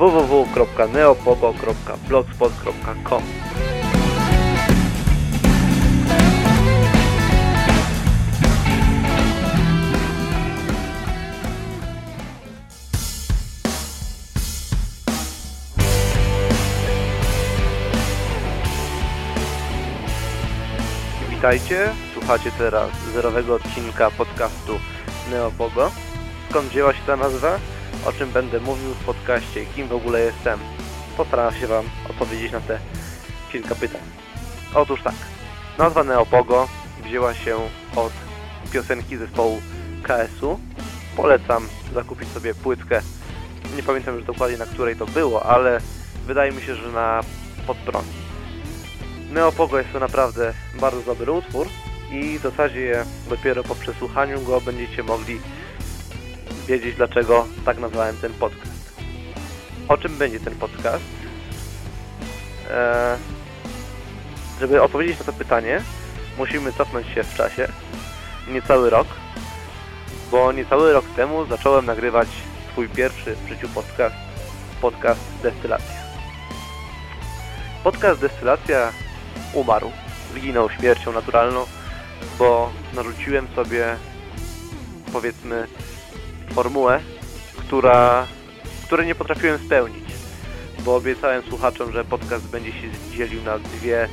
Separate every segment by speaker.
Speaker 1: www.neopogo.blogspot.com Witajcie, słuchacie teraz zerowego odcinka podcastu Neopogo. Skąd wzięła się ta nazwa? O czym będę mówił w podcaście? Kim w ogóle jestem? Postaram się Wam odpowiedzieć na te kilka pytań. Otóż tak, nazwa Neopogo wzięła się od piosenki zespołu KS-u. Polecam zakupić sobie płytkę. Nie pamiętam już dokładnie na której to było, ale wydaje mi się, że na podprąd. Neopogo jest to naprawdę bardzo dobry utwór i w zasadzie dopiero po przesłuchaniu go będziecie mogli wiedzieć dlaczego tak nazwałem ten podcast. O czym będzie ten podcast? Eee, żeby odpowiedzieć na to pytanie, musimy cofnąć się w czasie, niecały rok, bo niecały rok temu zacząłem nagrywać swój pierwszy w życiu podcast, podcast Destylacja. Podcast Destylacja umarł, zginął śmiercią naturalną, bo narzuciłem sobie, powiedzmy, formułę, która, której nie potrafiłem spełnić, bo obiecałem słuchaczom, że podcast będzie się dzielił na dwie,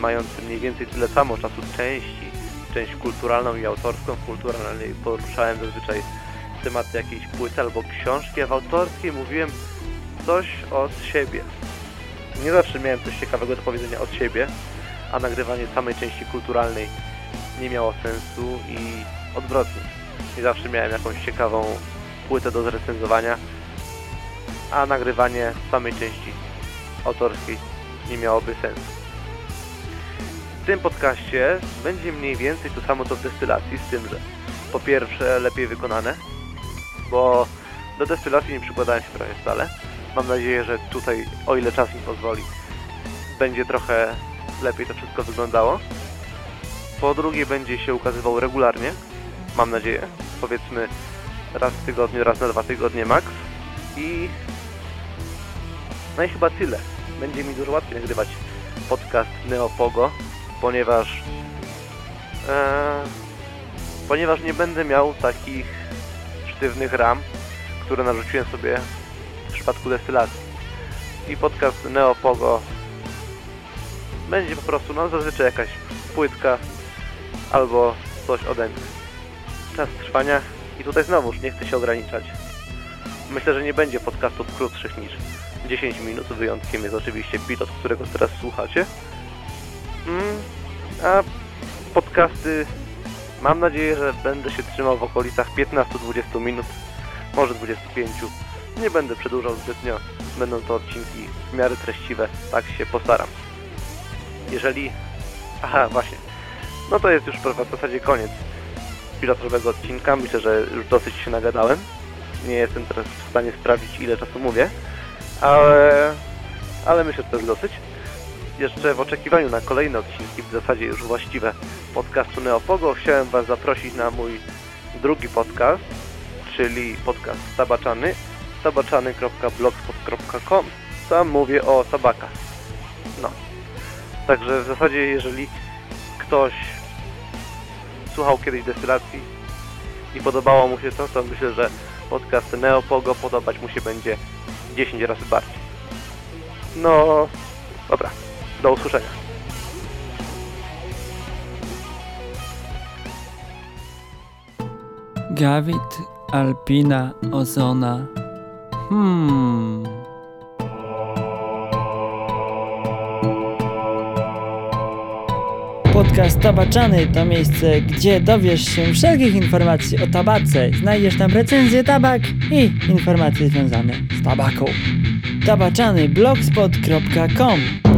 Speaker 1: mające mniej więcej tyle samo czasu części, część kulturalną i autorską. W kulturalnej poruszałem zazwyczaj tematy jakiejś płyty albo książki, a w autorskiej mówiłem coś od siebie. Nie zawsze miałem coś ciekawego do powiedzenia od siebie, a nagrywanie samej części kulturalnej nie miało sensu i odwrotnie. Nie zawsze miałem jakąś ciekawą płytę do zrecenzowania, a nagrywanie samej części autorskiej nie miałoby sensu. W tym podcaście będzie mniej więcej to samo co w destylacji, z tym, że po pierwsze lepiej wykonane, bo do destylacji nie przykładałem się prawie wcale. Mam nadzieję, że tutaj, o ile czas mi pozwoli, będzie trochę lepiej to wszystko wyglądało. Po drugie, będzie się ukazywał regularnie, mam nadzieję. Powiedzmy raz w tygodniu, raz na dwa tygodnie max. I no i chyba tyle. Będzie mi dużo łatwiej nagrywać podcast Neopogo, ponieważ e, ponieważ nie będę miał takich sztywnych ram, które narzuciłem sobie w przypadku destylacji. I podcast Neopogo będzie po prostu, no zazwyczaj jakaś płytka albo coś ode mnie. Czas trwania i tutaj znowuż nie chcę się ograniczać. Myślę, że nie będzie podcastów krótszych niż 10 minut, wyjątkiem jest oczywiście pilot, którego teraz słuchacie. Mm, a podcasty mam nadzieję, że będę się trzymał w okolicach 15-20 minut, może 25. Nie będę przedłużał zbytnio, będą to odcinki w miarę treściwe, tak się postaram. Jeżeli... Aha, właśnie. No to jest już w zasadzie koniec pilotażowego odcinka. Myślę, że już dosyć się nagadałem. Nie jestem teraz w stanie sprawdzić, ile czasu mówię, ale, ale myślę, że to jest dosyć. Jeszcze w oczekiwaniu na kolejne odcinki, w zasadzie już właściwe podcastu Neopogo, chciałem Was zaprosić na mój drugi podcast, czyli podcast Tabaczany, tabaczany.blogspot.com. Tam mówię o tabakach. No. Także w zasadzie, jeżeli ktoś słuchał kiedyś destylacji i podobało mu się to, to myślę, że podcast Neopogo podobać mu się będzie 10 razy bardziej. No, dobra. Do usłyszenia.
Speaker 2: Gawit, Alpina, Ozona. Hmm. Podcast Tabaczany to miejsce, gdzie dowiesz się wszelkich informacji o tabace. Znajdziesz tam recenzję tabak i informacje związane z tabaką. tabaczany blogspot.com